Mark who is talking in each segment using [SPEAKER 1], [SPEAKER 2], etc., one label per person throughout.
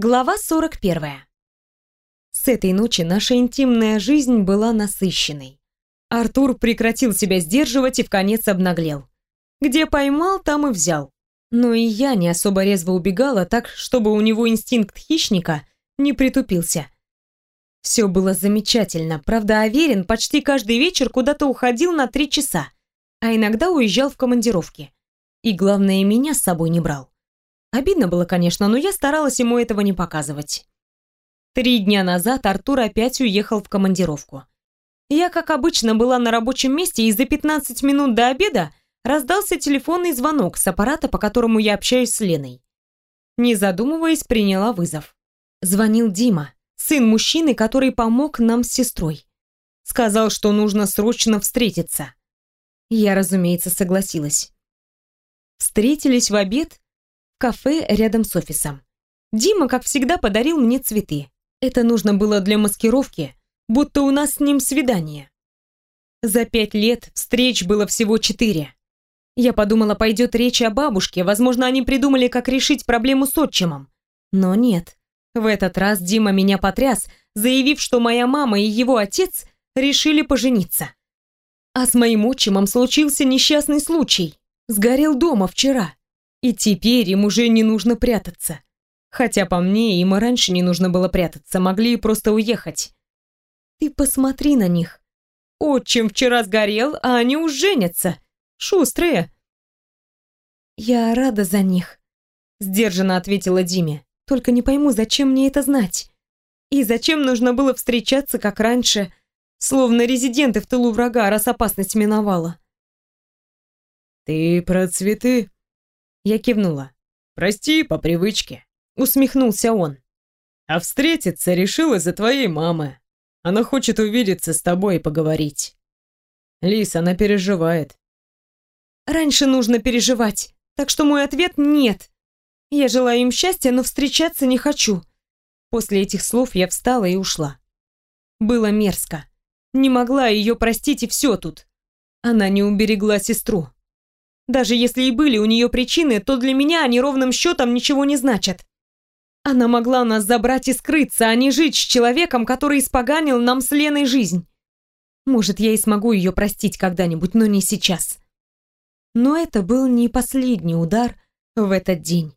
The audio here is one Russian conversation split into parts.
[SPEAKER 1] Глава 41. С этой ночи наша интимная жизнь была насыщенной. Артур прекратил себя сдерживать и в конец обнаглел. Где поймал, там и взял. Но и я не особо резво убегала, так, чтобы у него инстинкт хищника не притупился. Все было замечательно, правда, Аверин почти каждый вечер куда-то уходил на три часа, а иногда уезжал в командировки. И главное, меня с собой не брал. Обидно было, конечно, но я старалась ему этого не показывать. Три дня назад Артур опять уехал в командировку. Я, как обычно, была на рабочем месте, и за 15 минут до обеда раздался телефонный звонок с аппарата, по которому я общаюсь с Леной. Не задумываясь, приняла вызов. Звонил Дима, сын мужчины, который помог нам с сестрой. Сказал, что нужно срочно встретиться. Я, разумеется, согласилась. Встретились в обед кафе рядом с офисом. Дима, как всегда, подарил мне цветы. Это нужно было для маскировки, будто у нас с ним свидание. За пять лет встреч было всего четыре. Я подумала, пойдет речь о бабушке, возможно, они придумали, как решить проблему с отчимом. Но нет. В этот раз Дима меня потряс, заявив, что моя мама и его отец решили пожениться. А с моим отчимом случился несчастный случай. Сгорел дома вчера. И теперь им уже не нужно прятаться. Хотя по мне им и раньше не нужно было прятаться, могли и просто уехать. Ты посмотри на них. Отчим вчера сгорел, а они уж женятся. Шустрые. Я рада за них, сдержанно ответила Диме. Только не пойму, зачем мне это знать? И зачем нужно было встречаться, как раньше, словно резиденты в тылу врага, раз опасность миновала?
[SPEAKER 2] «Ты про цветы?»
[SPEAKER 1] Я кивнула.
[SPEAKER 2] «Прости, по привычке», — усмехнулся он. «А встретиться решил из-за твоей мамы. Она хочет увидеться с тобой и поговорить. Лис, она переживает».
[SPEAKER 1] «Раньше нужно переживать, так что мой ответ — нет. Я желаю им счастья, но встречаться не хочу». После этих слов я встала и ушла. Было мерзко. Не могла ее простить, и все тут. Она не уберегла сестру. Даже если и были у нее причины, то для меня они ровным счетом ничего не значат. Она могла нас забрать и скрыться, а не жить с человеком, который испоганил нам с Леной жизнь. Может, я и смогу ее простить когда-нибудь, но не сейчас. Но это был не последний удар в этот день.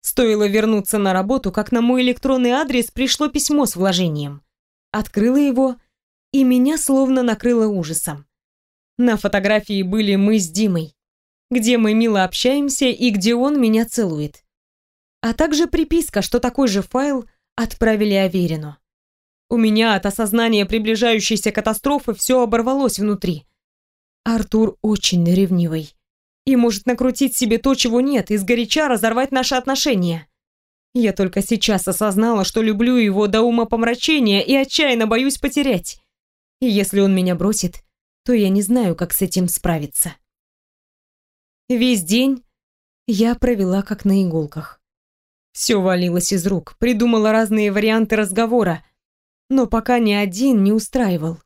[SPEAKER 1] Стоило вернуться на работу, как на мой электронный адрес пришло письмо с вложением. Открыла его, и меня словно накрыло ужасом. На фотографии были мы с Димой где мы мило общаемся и где он меня целует. А также приписка, что такой же файл отправили Аверину. У меня от осознания приближающейся катастрофы все оборвалось внутри. Артур очень ревнивый и может накрутить себе то, чего нет, и сгоряча разорвать наши отношения. Я только сейчас осознала, что люблю его до ума помрачения и отчаянно боюсь потерять. И если он меня бросит, то я не знаю, как с этим справиться. Весь день я провела как на иголках. Все валилось из рук, придумала разные варианты разговора, но пока ни один не устраивал.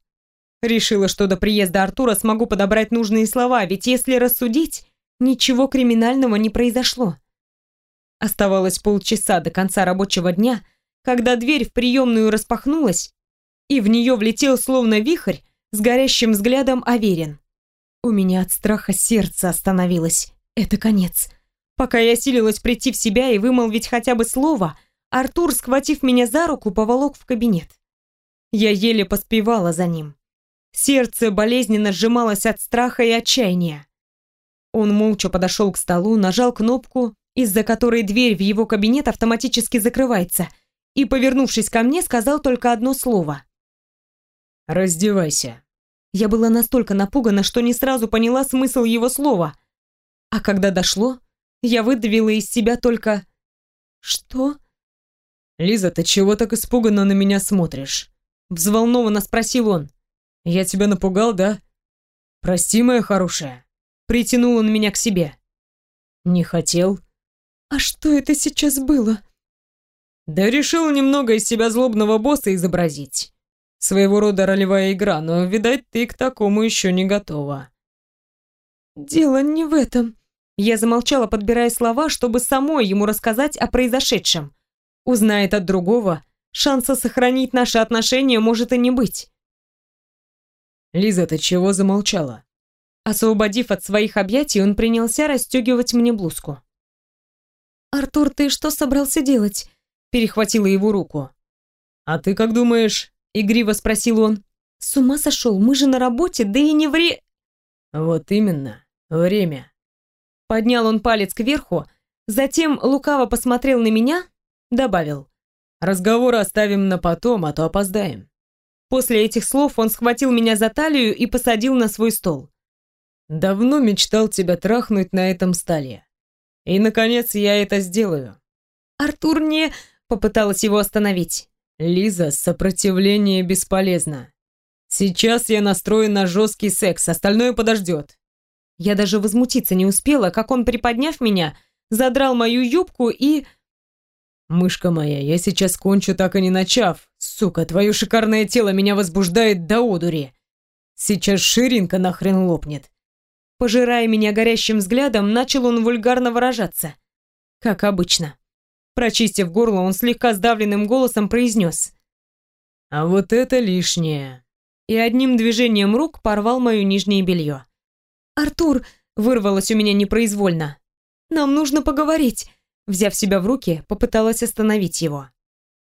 [SPEAKER 1] Решила, что до приезда Артура смогу подобрать нужные слова, ведь если рассудить, ничего криминального не произошло. Оставалось полчаса до конца рабочего дня, когда дверь в приемную распахнулась, и в нее влетел словно вихрь с горящим взглядом Аверин. У меня от страха сердце остановилось. Это конец. Пока я силилась прийти в себя и вымолвить хотя бы слово, Артур, схватив меня за руку, поволок в кабинет. Я еле поспевала за ним. Сердце болезненно сжималось от страха и отчаяния. Он молча подошел к столу, нажал кнопку, из-за которой дверь в его кабинет автоматически закрывается, и, повернувшись ко мне, сказал только одно слово.
[SPEAKER 2] «Раздевайся».
[SPEAKER 1] Я была настолько напугана, что не сразу поняла смысл его слова. А когда дошло, я выдавила из себя только «Что?»
[SPEAKER 2] «Лиза, ты чего так испуганно на меня смотришь?» Взволнованно спросил он. «Я тебя напугал, да?» «Прости, моя хорошая». Притянул он меня к себе. «Не хотел».
[SPEAKER 1] «А что это сейчас было?»
[SPEAKER 2] «Да решил немного из себя злобного босса изобразить. Своего рода ролевая игра, но, видать, ты к такому еще не готова.
[SPEAKER 1] Дело не в этом. Я замолчала, подбирая слова, чтобы самой ему рассказать о произошедшем. Узнает от другого, шанса сохранить наши отношения может и не быть.
[SPEAKER 2] «Лиза, ты чего замолчала?»
[SPEAKER 1] Освободив от своих объятий, он принялся расстегивать мне блузку. «Артур, ты что собрался делать?» Перехватила его руку.
[SPEAKER 2] «А ты как думаешь?» Игриво спросил он.
[SPEAKER 1] «С ума сошел, мы же на работе, да и не вре...»
[SPEAKER 2] «Вот именно, время».
[SPEAKER 1] Поднял он палец кверху, затем лукаво посмотрел на меня, добавил.
[SPEAKER 2] «Разговор оставим на потом, а то опоздаем».
[SPEAKER 1] После этих слов он схватил меня за талию и посадил на свой стол.
[SPEAKER 2] «Давно мечтал тебя трахнуть на этом столе. И, наконец, я это сделаю».
[SPEAKER 1] «Артур не...» — попыталась его остановить.
[SPEAKER 2] «Лиза, сопротивление бесполезно. Сейчас я настроен на жесткий секс, остальное подождет».
[SPEAKER 1] Я даже возмутиться не успела, как он, приподняв меня, задрал мою юбку и...
[SPEAKER 2] «Мышка моя, я сейчас кончу, так и не начав. Сука, твое шикарное тело меня возбуждает до одури. Сейчас ширинка нахрен лопнет».
[SPEAKER 1] Пожирая меня горящим взглядом, начал он вульгарно выражаться. Как обычно. Прочистив горло, он слегка сдавленным голосом произнес.
[SPEAKER 2] «А вот это лишнее».
[SPEAKER 1] И одним движением рук порвал мое нижнее белье. «Артур!» — вырвалось у меня непроизвольно. «Нам нужно поговорить!» Взяв себя в руки, попыталась остановить его.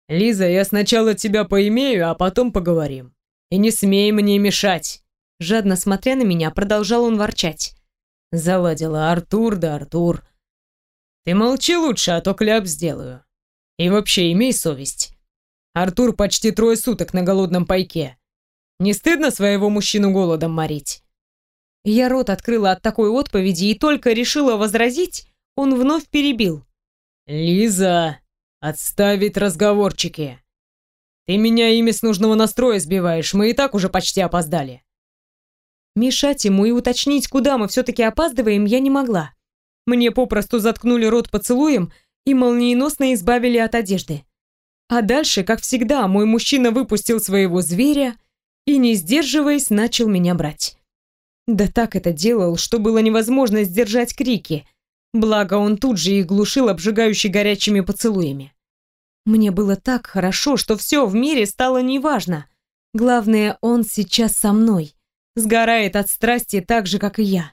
[SPEAKER 2] «Лиза, я сначала тебя поимею, а потом поговорим. И не смей мне мешать!»
[SPEAKER 1] Жадно смотря на меня, продолжал он ворчать.
[SPEAKER 2] Заладила Артур да Артур. Ты молчи лучше, а то кляп сделаю. И вообще имей совесть. Артур почти трое суток на голодном пайке. Не стыдно своего мужчину голодом морить?
[SPEAKER 1] Я рот открыла от такой отповеди и только решила возразить, он вновь перебил.
[SPEAKER 2] «Лиза, отставить разговорчики. Ты меня ими с нужного настроя сбиваешь, мы и так уже почти опоздали».
[SPEAKER 1] Мешать ему и уточнить, куда мы все-таки опаздываем, я не могла. Мне попросту заткнули рот поцелуем и молниеносно избавили от одежды. А дальше, как всегда, мой мужчина выпустил своего зверя и, не сдерживаясь, начал меня брать. Да так это делал, что было невозможно сдержать крики. Благо он тут же их глушил обжигающий горячими поцелуями. Мне было так хорошо, что все в мире стало неважно. Главное, он сейчас со мной сгорает от страсти так же, как и я.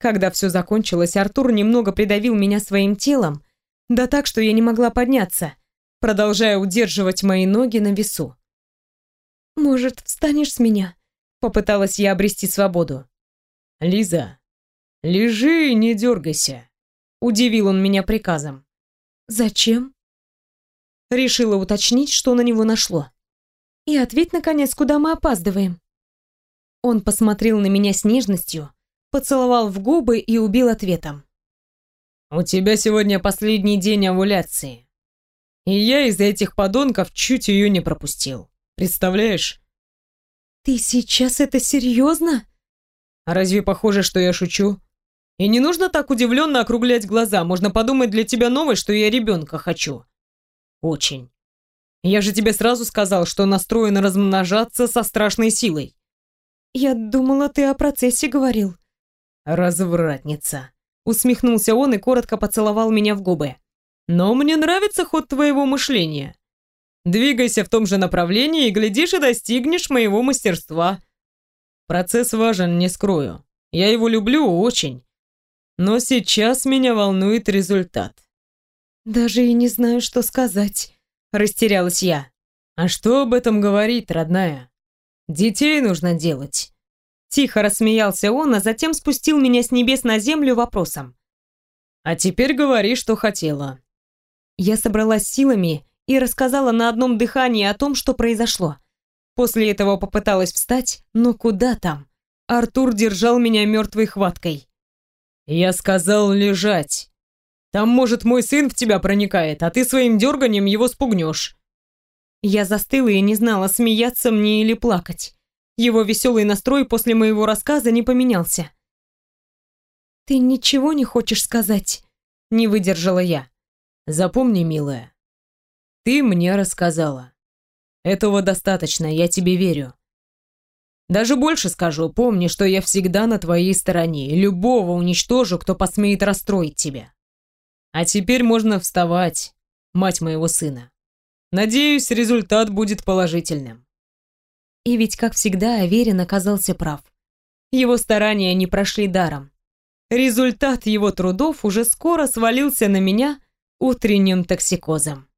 [SPEAKER 1] Когда все закончилось, Артур немного придавил меня своим телом, да так, что я не могла подняться, продолжая удерживать мои ноги на весу. «Может, встанешь с меня?» — попыталась я обрести свободу.
[SPEAKER 2] «Лиза, лежи и не дергайся», — удивил он меня приказом.
[SPEAKER 1] «Зачем?» Решила уточнить, что на него нашло. «И ответь, наконец, куда мы опаздываем?» Он посмотрел на меня с нежностью, поцеловал в губы и убил ответом.
[SPEAKER 2] «У тебя сегодня последний день овуляции. И я из-за этих подонков чуть ее не пропустил. Представляешь?»
[SPEAKER 1] «Ты сейчас это серьезно?»
[SPEAKER 2] «Разве похоже, что я шучу?» «И не нужно так удивленно округлять глаза. Можно подумать для тебя новость, что я ребенка хочу». «Очень. Я же тебе сразу сказал, что настроен размножаться со страшной силой.
[SPEAKER 1] «Я думала, ты о процессе говорил».
[SPEAKER 2] «Развратница», —
[SPEAKER 1] усмехнулся он и коротко поцеловал меня в губы.
[SPEAKER 2] «Но мне нравится ход твоего мышления. Двигайся в том же направлении и, глядишь, и достигнешь моего мастерства. Процесс важен, не скрою. Я его люблю очень. Но сейчас меня волнует результат».
[SPEAKER 1] «Даже и не знаю, что сказать», — растерялась я.
[SPEAKER 2] «А что об этом говорить, родная? Детей нужно делать.
[SPEAKER 1] Тихо рассмеялся он, а затем спустил меня с небес на землю вопросом.
[SPEAKER 2] А теперь говори, что хотела.
[SPEAKER 1] Я собралась силами и рассказала на одном дыхании о том, что произошло. После этого попыталась встать, но куда там? Артур держал меня мертвой хваткой.
[SPEAKER 2] Я сказал лежать. Там, может, мой сын в тебя проникает, а ты своим дерганием его спугнешь.
[SPEAKER 1] Я застыла и не знала, смеяться мне или плакать. Его веселый настрой после моего рассказа не поменялся. «Ты ничего не хочешь сказать?» — не выдержала я.
[SPEAKER 2] «Запомни, милая, ты мне рассказала. Этого достаточно, я тебе верю. Даже больше скажу, помни, что я всегда на твоей стороне и любого уничтожу, кто посмеет расстроить тебя. А теперь можно вставать. мать моего сына. Надеюсь, результат будет положительным.
[SPEAKER 1] И ведь, как всегда, Аверин оказался прав. Его старания не прошли даром. Результат его трудов уже скоро свалился на меня утренним токсикозом.